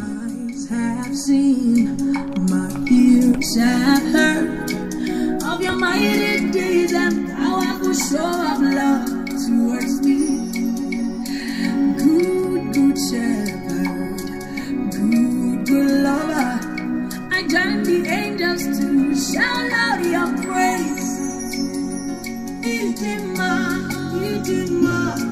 eyes have seen, my ears have heard of your mighty deeds and powerful show of love towards me. Good, good shepherd, good, good lover. I join the angels to shout out your praise. Idinma, Idinma, Idinma.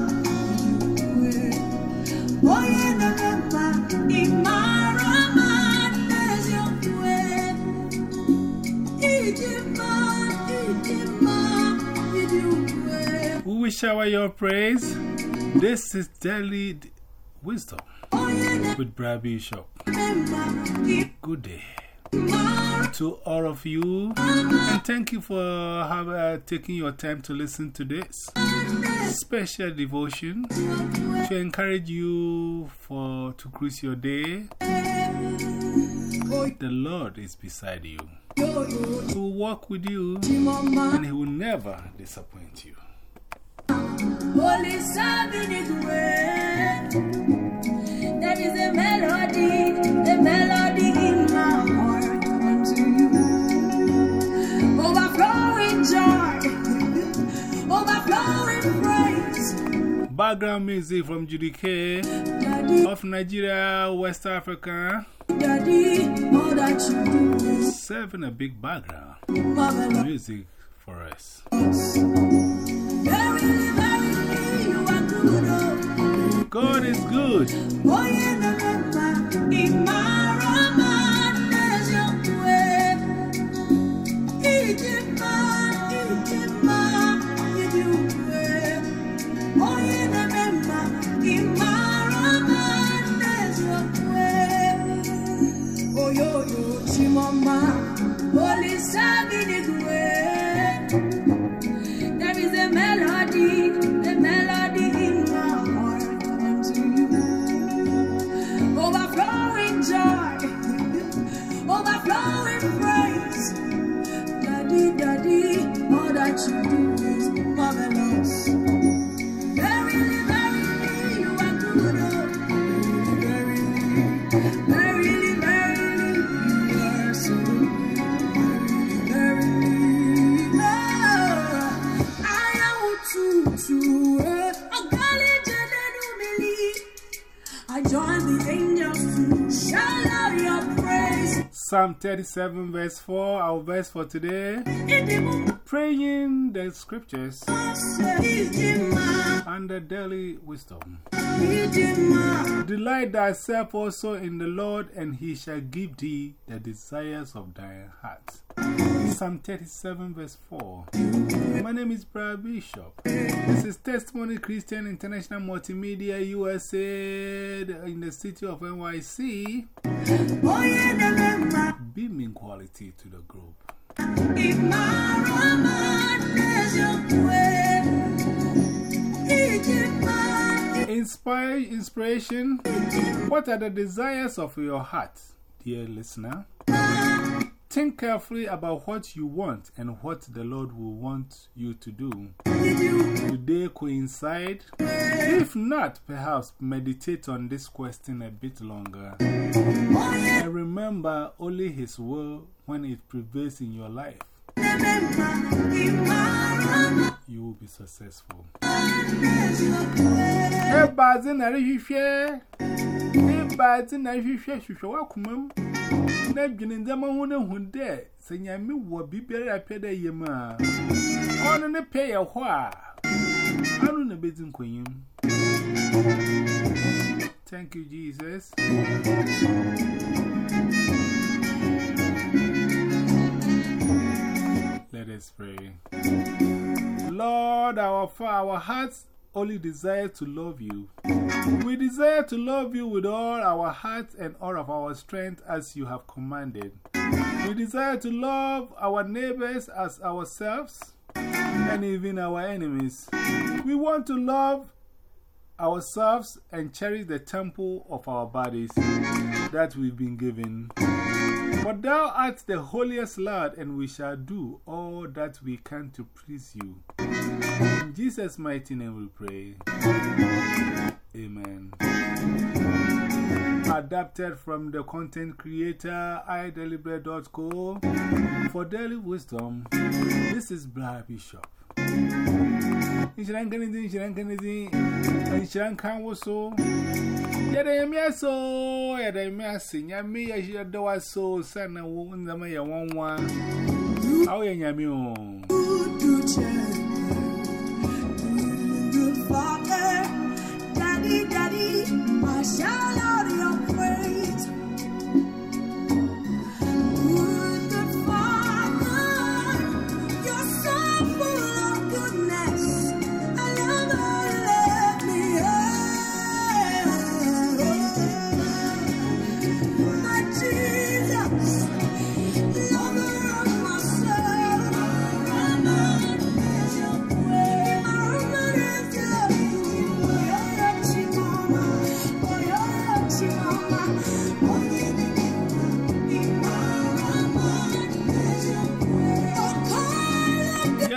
Oye na mema, shower your praise? This is Daily Wisdom with Brad Bishop. Good day. To all of you, and thank you for have, uh, taking your time to listen to this special devotion to encourage you for to cruise your day. The Lord is beside you. He will walk with you, and He will never disappoint you. There is a melody, a melody Background music from Judikay Daddy, of Nigeria, West Africa, Daddy, all that you do is serving a big background music for us. Verily, verily, you are good. Oh, God is good. Psalm 37, verse 4, our verse for today. Praying the scriptures Idinma, under daily wisdom. Delight thyself also in the Lord, and he shall give thee the desires of thy heart. Psalm 37, verse 4. My name is Brad Bishop. This is Testimony Christian International Multimedia USA in the city of NYC, beaming quality to the group. Inspire, inspiration. What are the desires of your heart, dear listener? Think carefully about what you want and what the Lord will want you to do. Do they coincide? If not, perhaps meditate on this question a bit longer. And remember only His will when it prevails in your life. You will be successful. Everybody, na rehwehwe. Everybody, na rehwehwe hwehwe wakomam. Na dwene ndema ho na hu de, se nyame wo bibere apede yem a. Ne pe ye ho a. Anu na bezi nkoyim. Thank you, Jesus. Let us pray. Lord, our, our hearts only desire to love you. We desire to love you with all our hearts and all of our strength as you have commanded. We desire to love our neighbors as ourselves and even our enemies. We want to love ourselves and cherish the temple of our bodies that we've been given. For thou art the holiest Lord, and we shall do all that we can to please you. In Jesus' mighty name we pray. Amen. adapted from the content creator ideliberate.co for daily wisdom. This is Black Bishop. nshira nkani zin nshira nkani zin. Nshira nkan woso. Yada yami aso yada yami asi nyami ya shi yada waso sana wu nzama ya wanwa. Au ya nyami o.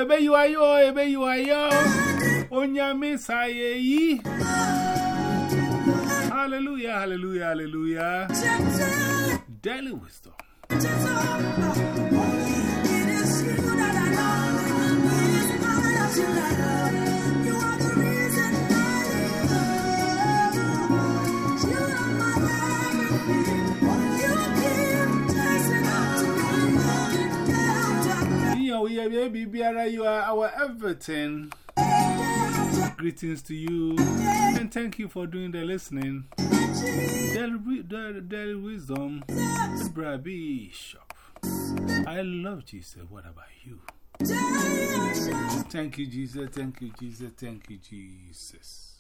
Ebe you are yo, ebe you are yo. Onyame saye yi. Hallelujah, hallelujah, hallelujah. the Daily wisdom. It is you that I love. It is I that you love. After day, You are baby, our everything. Greetings to you. And thank you for doing the listening. Wi- daily, daily wisdom. Bra Bishop. I love Jesus. What about you? Thank you, Jesus. Thank you, Jesus. Thank you, Jesus.